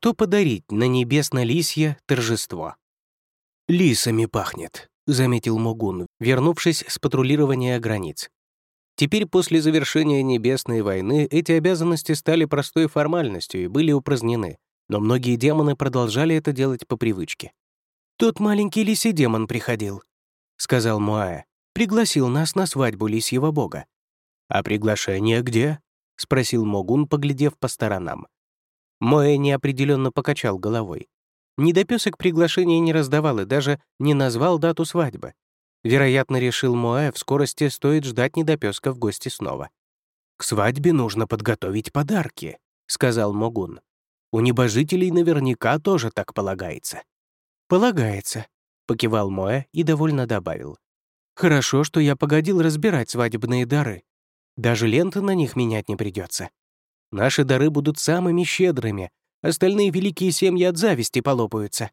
Что подарить на небесно-лисье торжество? «Лисами пахнет», — заметил Могун, вернувшись с патрулирования границ. Теперь после завершения Небесной войны эти обязанности стали простой формальностью и были упразднены, но многие демоны продолжали это делать по привычке. «Тот маленький лисий демон приходил», — сказал Муая. «Пригласил нас на свадьбу лисьего бога». «А приглашение где?» — спросил Могун, поглядев по сторонам. Моэ неопределенно покачал головой. Недопесок приглашения не раздавал и даже не назвал дату свадьбы. Вероятно, решил Моэ, в скорости стоит ждать недопеска в гости снова. «К свадьбе нужно подготовить подарки», — сказал Могун. «У небожителей наверняка тоже так полагается». «Полагается», — покивал Моэ и довольно добавил. «Хорошо, что я погодил разбирать свадебные дары. Даже ленты на них менять не придется. Наши дары будут самыми щедрыми, остальные великие семьи от зависти полопаются».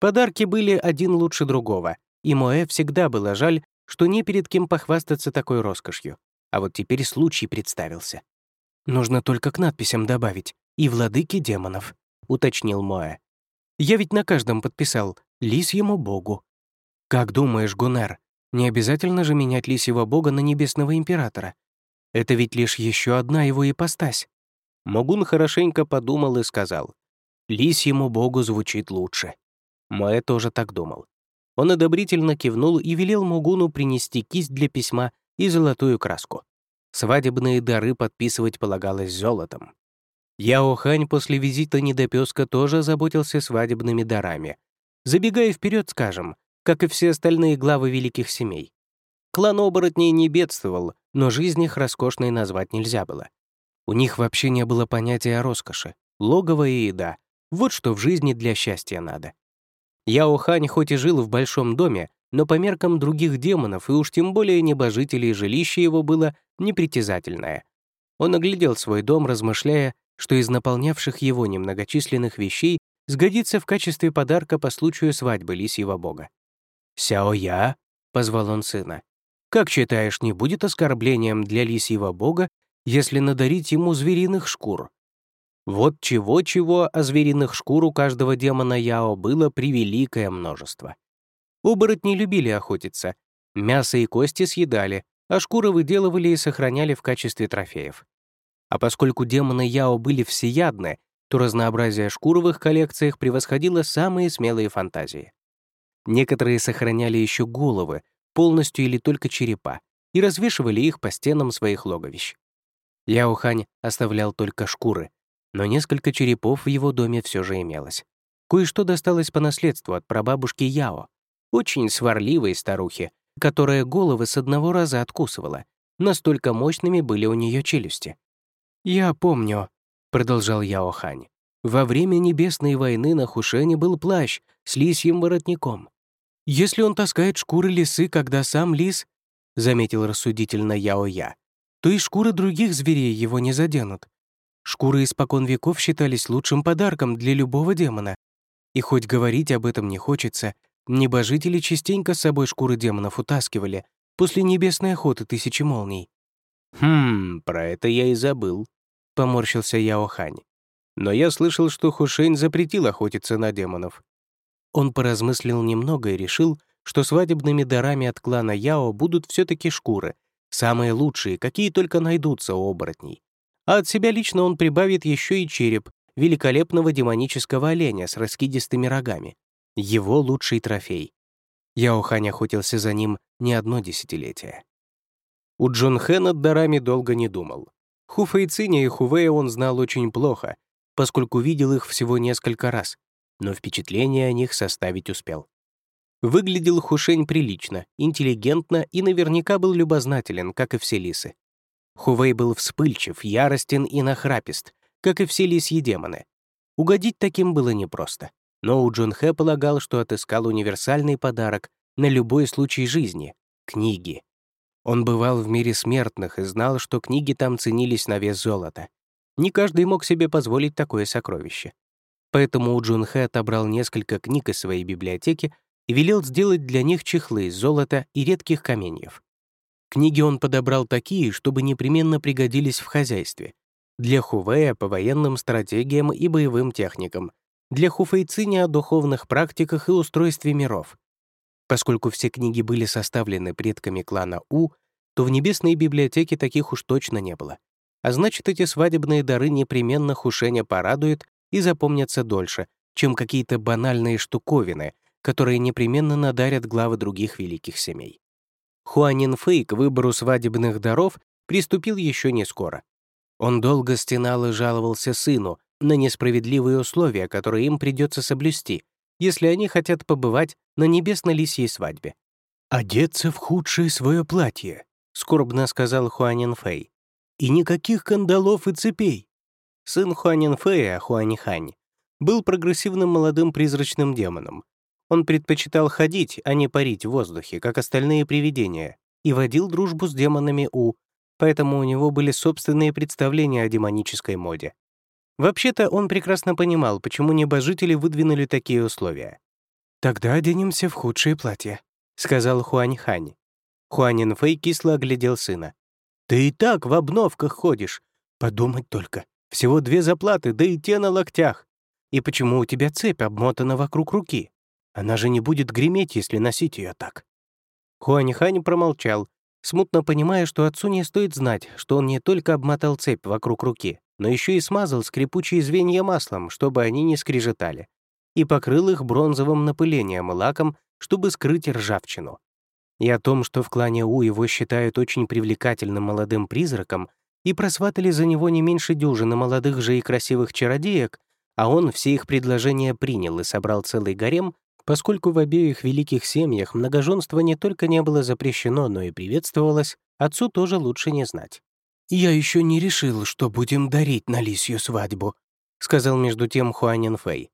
Подарки были один лучше другого, и Моэ всегда было жаль, что не перед кем похвастаться такой роскошью. А вот теперь случай представился. «Нужно только к надписям добавить «И владыки демонов», — уточнил Моэ. Я ведь на каждом подписал «Лисьему богу». Как думаешь, Гуннер, не обязательно же менять лисьего бога на небесного императора? Это ведь лишь еще одна его ипостась. Могун хорошенько подумал и сказал, «Лисьему богу звучит лучше». Моэ тоже так думал. Он одобрительно кивнул и велел Могуну принести кисть для письма и золотую краску. Свадебные дары подписывать полагалось золотом. Яо Хань после визита недопеска тоже заботился свадебными дарами. Забегая вперед, скажем, как и все остальные главы великих семей. Клан оборотней не бедствовал, но жизнь их роскошной назвать нельзя было. У них вообще не было понятия о роскоши, логово и еда. Вот что в жизни для счастья надо. Яо Хань хоть и жил в большом доме, но по меркам других демонов и уж тем более небожителей жилище его было непритязательное. Он оглядел свой дом, размышляя, что из наполнявших его немногочисленных вещей сгодится в качестве подарка по случаю свадьбы лисьего бога. «Сяо-я», — позвал он сына, — «как считаешь, не будет оскорблением для лисьего бога, если надарить ему звериных шкур?» Вот чего-чего, а звериных шкур у каждого демона Яо было превеликое множество. Оборотни любили охотиться, мясо и кости съедали, а шкуры выделывали и сохраняли в качестве трофеев. А поскольку демоны Яо были всеядны, то разнообразие шкур в их коллекциях превосходило самые смелые фантазии. Некоторые сохраняли еще головы, полностью или только черепа, и развешивали их по стенам своих логовищ. Яо Хань оставлял только шкуры, но несколько черепов в его доме все же имелось. Кое-что досталось по наследству от прабабушки Яо, очень сварливой старухи, которая головы с одного раза откусывала, настолько мощными были у нее челюсти. «Я помню», — продолжал Яо Хань. «Во время Небесной войны на Хушене был плащ с лисьим воротником. Если он таскает шкуры лисы, когда сам лис, — заметил рассудительно Яо Я, то и шкуры других зверей его не заденут. Шкуры испокон веков считались лучшим подарком для любого демона. И хоть говорить об этом не хочется, небожители частенько с собой шкуры демонов утаскивали после небесной охоты тысячи молний. «Хм, про это я и забыл», — поморщился Яо Хань. «Но я слышал, что Хушень запретил охотиться на демонов». Он поразмыслил немного и решил, что свадебными дарами от клана Яо будут все таки шкуры, самые лучшие, какие только найдутся у оборотней. А от себя лично он прибавит еще и череп великолепного демонического оленя с раскидистыми рогами. Его лучший трофей. Яо Хань охотился за ним не одно десятилетие. У Джон Хэ над дарами долго не думал. Ху Фэйциня и Хувея он знал очень плохо, поскольку видел их всего несколько раз, но впечатление о них составить успел. Выглядел Хушень прилично, интеллигентно и наверняка был любознателен, как и все лисы. Хувей был вспыльчив, яростен и нахрапист, как и все лисьи демоны. Угодить таким было непросто. Но у Джон Хэ полагал, что отыскал универсальный подарок на любой случай жизни — книги. Он бывал в мире смертных и знал, что книги там ценились на вес золота. Не каждый мог себе позволить такое сокровище. Поэтому у Джун Хэ отобрал несколько книг из своей библиотеки и велел сделать для них чехлы из золота и редких каменьев. Книги он подобрал такие, чтобы непременно пригодились в хозяйстве. для Хувея по военным стратегиям и боевым техникам, для Хуфейцини о духовных практиках и устройстве миров. Поскольку все книги были составлены предками клана У, то в небесной библиотеке таких уж точно не было. А значит, эти свадебные дары непременно Хушеня порадуют и запомнятся дольше, чем какие-то банальные штуковины, которые непременно надарят главы других великих семей. Хуанин Фэй к выбору свадебных даров приступил еще не скоро. Он долго стенал и жаловался сыну на несправедливые условия, которые им придется соблюсти, если они хотят побывать на небесно-лисьей свадьбе. «Одеться в худшее свое платье», — скорбно сказал Хуанин Фэй. «И никаких кандалов и цепей». Сын Хуанин Фэя, Хуанихань, был прогрессивным молодым призрачным демоном. Он предпочитал ходить, а не парить в воздухе, как остальные привидения, и водил дружбу с демонами У, поэтому у него были собственные представления о демонической моде. Вообще-то он прекрасно понимал, почему небожители выдвинули такие условия. «Тогда оденемся в худшие платья», — сказал Хуань Хань. Хуанин Фэй кисло оглядел сына. «Ты и так в обновках ходишь. Подумать только. Всего две заплаты, да и те на локтях. И почему у тебя цепь обмотана вокруг руки? Она же не будет греметь, если носить ее так». Хуанихань промолчал, смутно понимая, что отцу не стоит знать, что он не только обмотал цепь вокруг руки, но еще и смазал скрипучие звенья маслом, чтобы они не скрежетали, и покрыл их бронзовым напылением и лаком, чтобы скрыть ржавчину. И о том, что в клане У его считают очень привлекательным молодым призраком и просватали за него не меньше дюжины молодых же и красивых чародеек, а он все их предложения принял и собрал целый гарем, поскольку в обеих великих семьях многоженство не только не было запрещено, но и приветствовалось, отцу тоже лучше не знать. «Я еще не решил, что будем дарить на лисью свадьбу», сказал между тем Хуанин Фэй.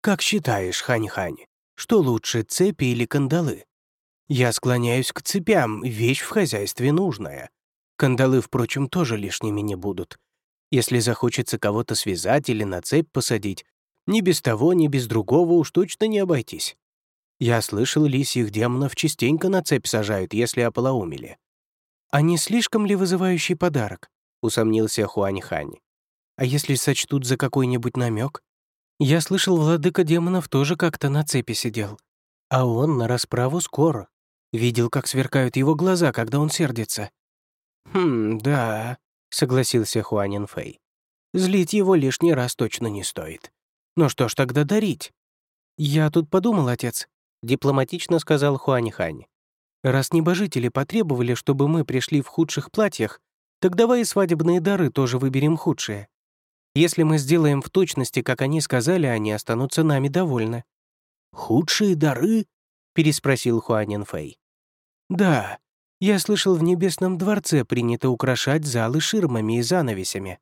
«Как считаешь, Хань-Хань, что лучше, цепи или кандалы?» «Я склоняюсь к цепям, вещь в хозяйстве нужная. Кандалы, впрочем, тоже лишними не будут. Если захочется кого-то связать или на цепь посадить, ни без того, ни без другого уж точно не обойтись. Я слышал, лисьих демонов частенько на цепь сажают, если ополоумели. «А не слишком ли вызывающий подарок?» — усомнился Хуань Хань. «А если сочтут за какой-нибудь намек? Я слышал, владыка демонов тоже как-то на цепи сидел. А он на расправу скоро. Видел, как сверкают его глаза, когда он сердится». «Хм, да», — согласился Хуанин Фэй. «Злить его лишний раз точно не стоит. Ну что ж тогда дарить?» «Я тут подумал, отец», — дипломатично сказал Хуанихань. «Раз небожители потребовали, чтобы мы пришли в худших платьях, так давай и свадебные дары тоже выберем худшие. Если мы сделаем в точности, как они сказали, они останутся нами довольны». «Худшие дары?» — переспросил Хуанин Фэй. «Да, я слышал, в Небесном дворце принято украшать залы ширмами и занавесями.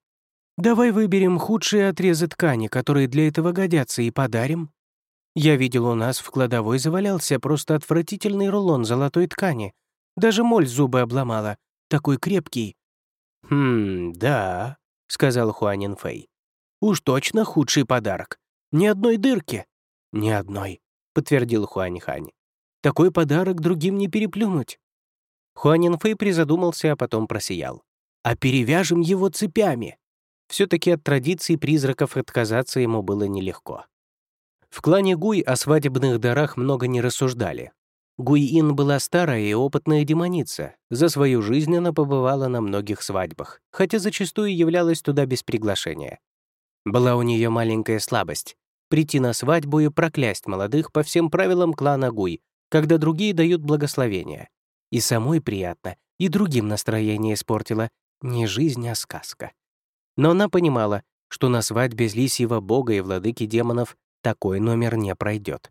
Давай выберем худшие отрезы ткани, которые для этого годятся, и подарим. Я видел, у нас в кладовой завалялся просто отвратительный рулон золотой ткани. Даже моль зубы обломала. Такой крепкий. «Хм, да», — сказал Хуанин Фэй. «Уж точно худший подарок. Ни одной дырки». «Ни одной», — подтвердил Хуань Хань. «Такой подарок другим не переплюнуть». Хуанин Фэй призадумался, а потом просиял. «А перевяжем его цепями!» Все-таки от традиций призраков отказаться ему было нелегко. В клане Гуй о свадебных дарах много не рассуждали. Гуй-Ин была старая и опытная демоница. За свою жизнь она побывала на многих свадьбах, хотя зачастую являлась туда без приглашения. Была у нее маленькая слабость — прийти на свадьбу и проклясть молодых по всем правилам клана Гуй, когда другие дают благословение. И самой приятно, и другим настроение испортила. Не жизнь, а сказка. Но она понимала, что на свадьбе лисьего бога и владыки демонов такой номер не пройдет.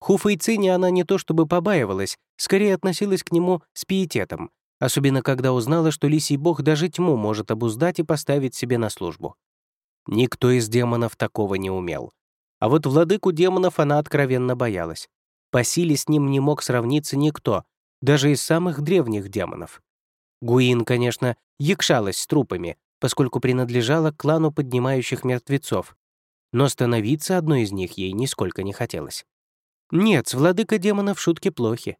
Хуфа и она не то чтобы побаивалась, скорее относилась к нему с пиететом, особенно когда узнала, что лисий бог даже тьму может обуздать и поставить себе на службу. Никто из демонов такого не умел. А вот владыку демонов она откровенно боялась. По силе с ним не мог сравниться никто, даже из самых древних демонов. Гуин, конечно, якшалась с трупами, поскольку принадлежала к клану поднимающих мертвецов, но становиться одной из них ей нисколько не хотелось. Нет, с владыка демонов шутки плохи.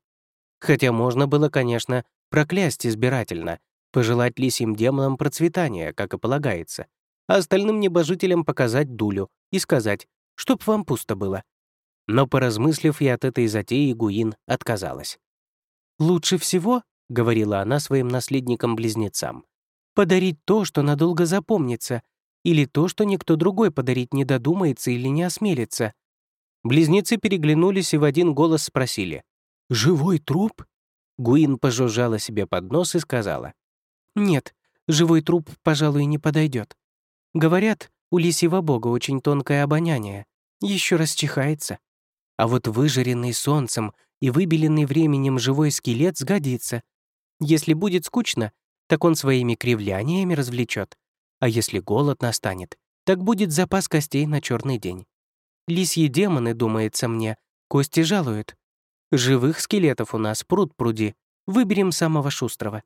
Хотя можно было, конечно, проклясть избирательно, пожелать лисим демонам процветания, как и полагается, а остальным небожителям показать дулю и сказать, чтоб вам пусто было. Но, поразмыслив, и от этой затеи Гуин отказалась. «Лучше всего, — говорила она своим наследникам-близнецам, — подарить то, что надолго запомнится, или то, что никто другой подарить не додумается или не осмелится». Близнецы переглянулись и в один голос спросили. «Живой труп?» Гуин пожужжала себе под нос и сказала. «Нет, живой труп, пожалуй, не подойдет. Говорят, у лисьего бога очень тонкое обоняние, еще расчихается. А вот выжаренный солнцем и выбеленный временем живой скелет сгодится. Если будет скучно, так он своими кривляниями развлечет. А если голод настанет, так будет запас костей на черный день. Лисьи демоны, думается мне, кости жалуют. Живых скелетов у нас пруд пруди. Выберем самого шустрого.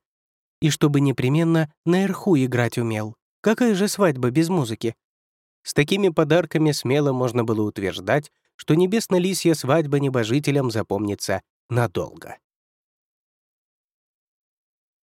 И чтобы непременно на эрху играть умел. Какая же свадьба без музыки? С такими подарками смело можно было утверждать, что небесно-лисья свадьба небожителям запомнится надолго.